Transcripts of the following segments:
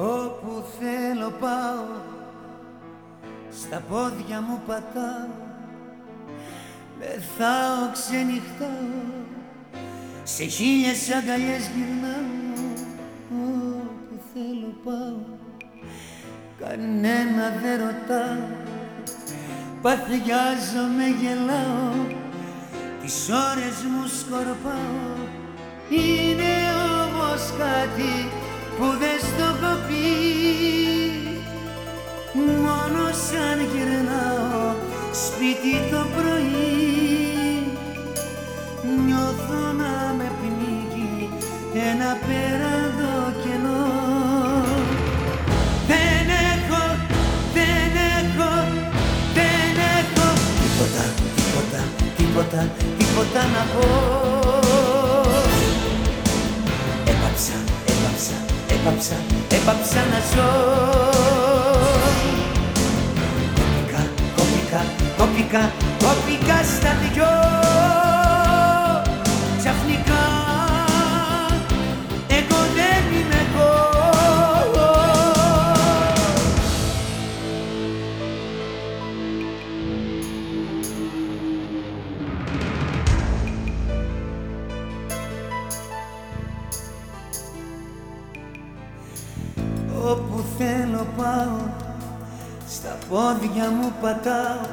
Όπου θέλω πάω Στα πόδια μου πατάω. Μεθάω, ξενυχτάω Σε χίλιες αγκαλιές γυρνάω. Όπου θέλω πάω Κανένα δεν ρωτάω. Παθιάζομαι, γελάω Τις ώρες μου σκορπάω. Είναι όμως κάτι που δεν στο έχω πει. Μόνο σαν γυρνάω σπίτι το πρωί Νιώθω να με πνίγει ένα πέραντο κενό. Δεν έχω, δεν έχω, δεν έχω Τίποτα, τίποτα, τίποτα, τίποτα να πω έπαψα, έπαψα να ζω. Κόπηκα, κόπηκα, κόπηκα, κόπηκα στα δυο πάω Στα πόδια μου πατάω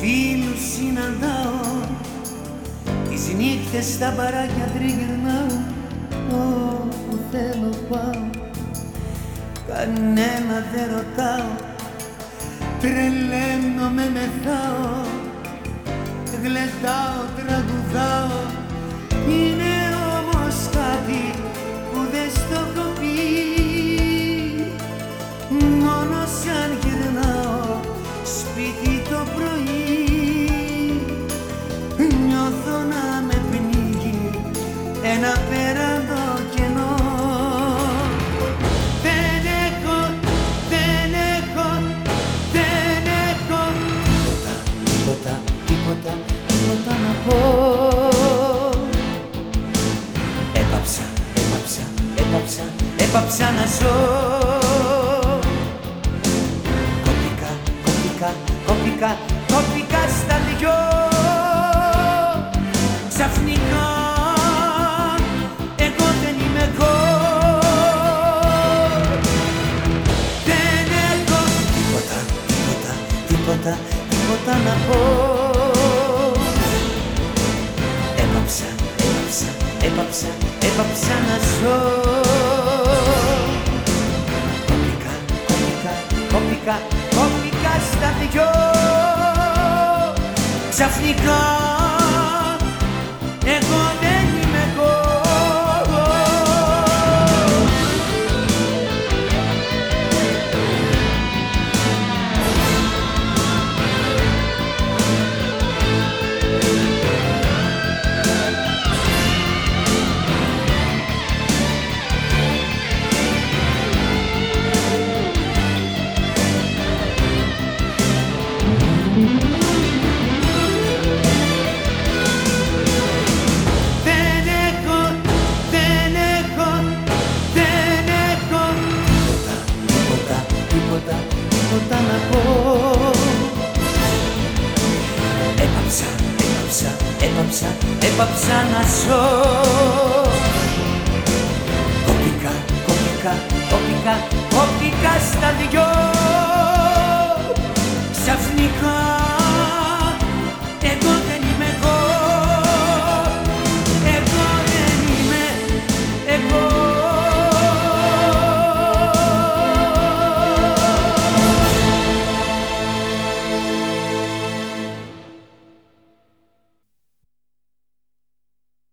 Φίλους συναντάω Τις νύχτες στα μπαράκια τριγυρνάω Όπου θέλω πάω. Κανένα δεν ρωτάω Τρελαίνομαι μεθάω Γλεντάω, τραγουδάω Είναι έπαψα να ζω Κόπηκα, κόπηκα, κόπηκα, κόπηκα στα δυο. Ξαφνικά εγώ δεν είμαι εγώ Δεν έχω τίποτα, τίποτα, τίποτα, τίποτα να πω. Έπαψα, έπαψα, έπαψα, έπαψα να ζω Ξαφνικά εγώ έπαψα, έπαψα, έπαψα να ζω. Κόπηκα, κόπηκα, κόπηκα, κόπηκα στα δυο